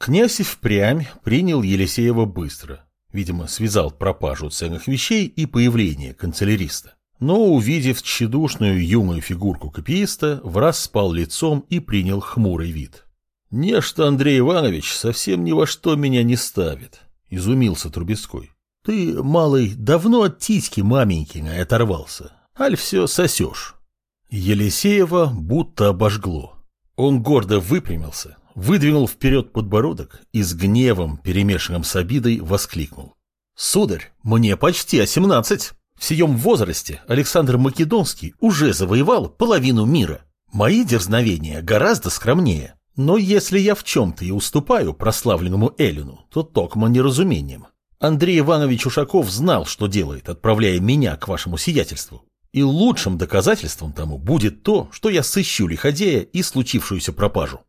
Князь и впрямь принял Елисеева быстро. Видимо, связал пропажу ценных вещей и появление канцеляриста. Но, увидев тщедушную юную фигурку копииста, враз спал лицом и принял хмурый вид. «Нечто Андрей Иванович совсем ни во что меня не ставит», — изумился Трубецкой. «Ты, малый, давно от титьки маменькиной оторвался, аль все сосешь». Елисеева будто обожгло. Он гордо выпрямился, выдвинул вперед подбородок и с гневом, перемешанным с обидой, воскликнул. «Сударь, мне почти осемнадцать. В сием возрасте Александр Македонский уже завоевал половину мира. Мои дерзновения гораздо скромнее. Но если я в чем-то и уступаю прославленному Эллину, то токмо неразумением. Андрей Иванович Ушаков знал, что делает, отправляя меня к вашему сиятельству. И лучшим доказательством тому будет то, что я сыщу лиходея и случившуюся пропажу.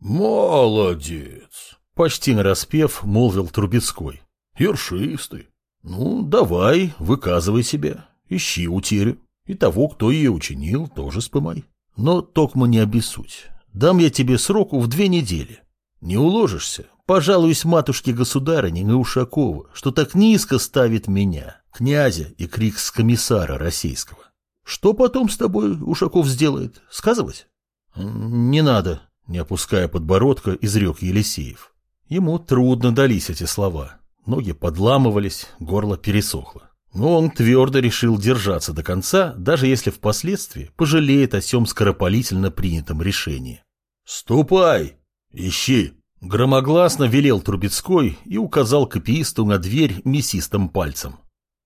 «Молодец!» — почти нараспев молвил Трубецкой. «Ершистый. Ну, давай, выказывай себя, ищи утерю. И того, кто ее учинил, тоже спымай. Но токмо не обессудь. Дам я тебе сроку в две недели. Не уложишься, пожалуюсь матушке-государыне Ушакова, что так низко ставит меня, князя и крикс-комиссара российского. Что потом с тобой Ушаков сделает? Сказывать? Не надо, не опуская подбородка, изрек Елисеев. Ему трудно дались эти слова. Ноги подламывались, горло пересохло. Но он твердо решил держаться до конца, даже если впоследствии пожалеет о сем скоропалительно принятом решении. «Ступай! Ищи!» Громогласно велел Трубецкой и указал копиисту на дверь мясистым пальцем.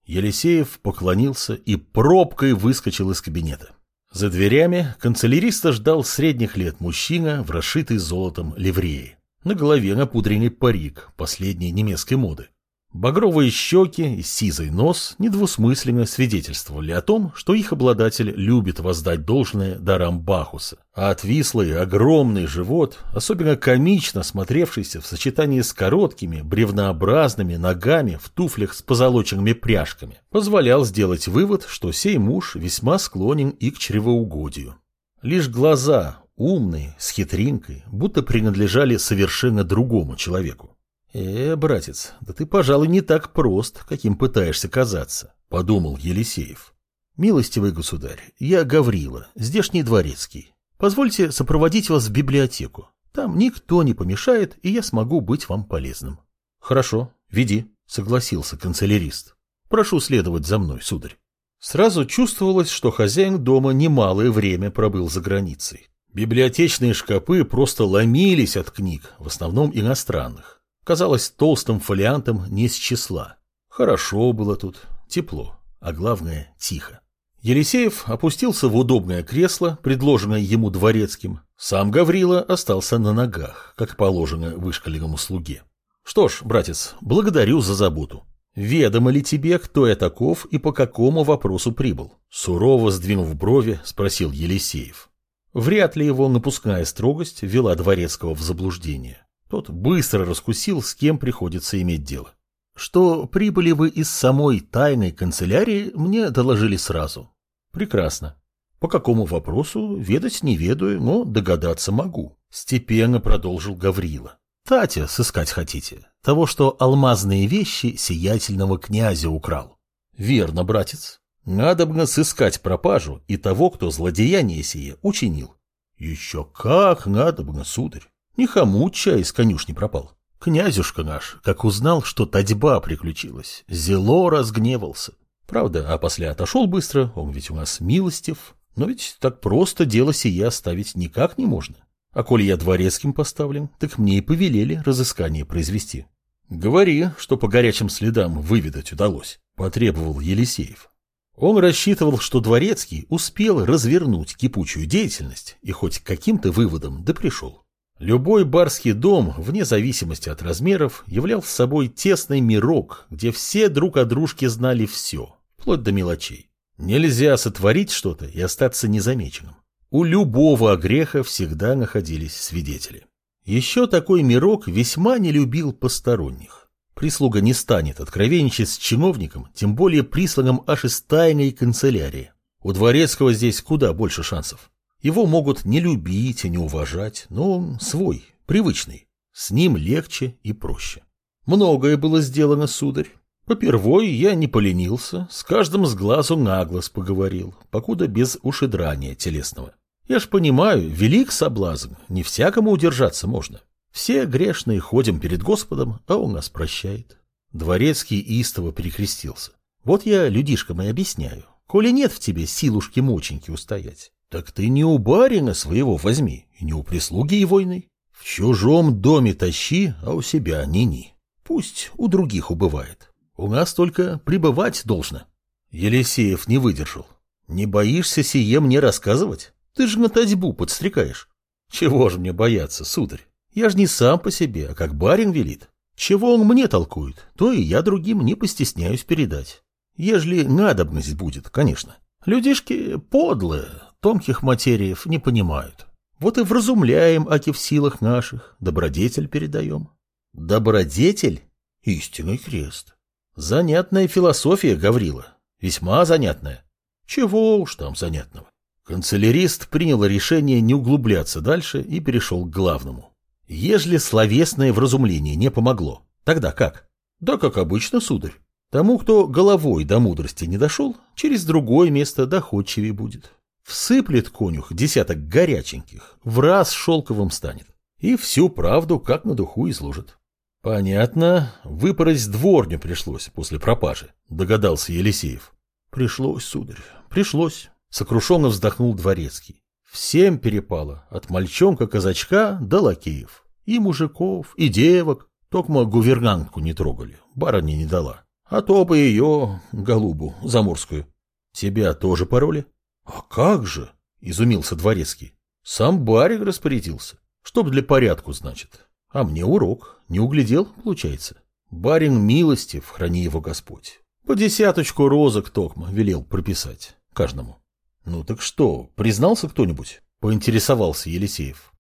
Елисеев поклонился и пробкой выскочил из кабинета. За дверями канцеляриста ждал средних лет мужчина в расшитой золотом ливреи. На голове напудренный парик последней немецкой моды. Багровые щеки и сизый нос недвусмысленно свидетельствовали о том, что их обладатель любит воздать должное дарам Бахуса, а отвислый огромный живот, особенно комично смотревшийся в сочетании с короткими бревнообразными ногами в туфлях с позолоченными пряжками, позволял сделать вывод, что сей муж весьма склонен и к чревоугодию. Лишь глаза, умные, с хитринкой, будто принадлежали совершенно другому человеку. «Э, братец, да ты, пожалуй, не так прост, каким пытаешься казаться», — подумал Елисеев. «Милостивый государь, я Гаврила, здешний дворецкий. Позвольте сопроводить вас в библиотеку. Там никто не помешает, и я смогу быть вам полезным». «Хорошо, веди», — согласился канцелярист. «Прошу следовать за мной, сударь». Сразу чувствовалось, что хозяин дома немалое время пробыл за границей. Библиотечные шкапы просто ломились от книг, в основном иностранных казалось толстым фолиантом не с числа. Хорошо было тут, тепло, а главное тихо. Елисеев опустился в удобное кресло, предложенное ему дворецким. Сам Гаврила остался на ногах, как положено вышкаленному слуге. Что ж, братец, благодарю за заботу. Ведомо ли тебе, кто я таков и по какому вопросу прибыл? Сурово сдвинув брови, спросил Елисеев. Вряд ли его напускная строгость вела дворецкого в заблуждение. Тот быстро раскусил, с кем приходится иметь дело. Что прибыли вы из самой тайной канцелярии, мне доложили сразу. Прекрасно. По какому вопросу, ведать не ведаю, но догадаться могу. Степенно продолжил Гаврила. Татя сыскать хотите? Того, что алмазные вещи сиятельного князя украл. Верно, братец. Надо бы сыскать пропажу и того, кто злодеяние сие учинил. Еще как надо бы, сударь. Не чай из конюшни пропал. Князюшка наш, как узнал, что татьба приключилась, зело разгневался. Правда, а после отошел быстро, он ведь у нас милостив. Но ведь так просто дело сие оставить никак не можно. А коли я дворецким поставлен, так мне и повелели разыскание произвести. Говори, что по горячим следам выведать удалось, потребовал Елисеев. Он рассчитывал, что дворецкий успел развернуть кипучую деятельность и хоть каким-то выводом да пришел. Любой барский дом, вне зависимости от размеров, являл собой тесный мирок, где все друг о дружке знали все, вплоть до мелочей. Нельзя сотворить что-то и остаться незамеченным. У любого греха всегда находились свидетели. Еще такой мирок весьма не любил посторонних. Прислуга не станет откровенничать с чиновником, тем более присланным аж из тайной канцелярии. У дворецкого здесь куда больше шансов. Его могут не любить и не уважать, но он свой, привычный. С ним легче и проще. Многое было сделано, сударь. Попервой я не поленился, с каждым с глазу на глаз поговорил, покуда без ушедрания телесного. Я ж понимаю, велик соблазн, не всякому удержаться можно. Все грешные ходим перед Господом, а он нас прощает. Дворецкий истово перекрестился. Вот я людишкам и объясняю. Коли нет в тебе силушки-моченьки устоять, так ты не у барина своего возьми, и не у прислуги егойной. В чужом доме тащи, а у себя ни-ни. Пусть у других убывает. У нас только пребывать должно. Елисеев не выдержал. Не боишься сие мне рассказывать? Ты же на татьбу подстрекаешь. Чего же мне бояться, сударь? Я ж не сам по себе, а как барин велит. Чего он мне толкует, то и я другим не постесняюсь передать. Ежели надобность будет, конечно. Людишки подлые, тонких материев не понимают. Вот и вразумляем, аки в силах наших, добродетель передаем. Добродетель? Истинный крест. Занятная философия, Гаврила. Весьма занятная. Чего уж там занятного. Канцелярист принял решение не углубляться дальше и перешел к главному. Ежели словесное вразумление не помогло, тогда как? Да как обычно, сударь. Тому, кто головой до мудрости не дошел, через другое место доходчивее будет. Всыплет конюх десяток горяченьких, в раз шелковым станет. И всю правду как на духу изложит. Понятно, выпороть дворню пришлось после пропажи, догадался Елисеев. Пришлось, сударь, пришлось, сокрушенно вздохнул дворецкий. Всем перепало, от мальчонка-казачка до лакеев. И мужиков, и девок. Токмо гувернантку не трогали, барыня не дала. А то бы ее, голубу, заморскую. Тебя тоже пароли? А как же? Изумился дворецкий. Сам барин распорядился. Чтоб для порядку, значит. А мне урок. Не углядел, получается. Барин милостив, храни его Господь. По десяточку розок Токма велел прописать. Каждому. Ну так что, признался кто-нибудь? Поинтересовался Елисеев.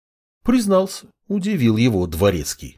Признался. Удивил его дворецкий.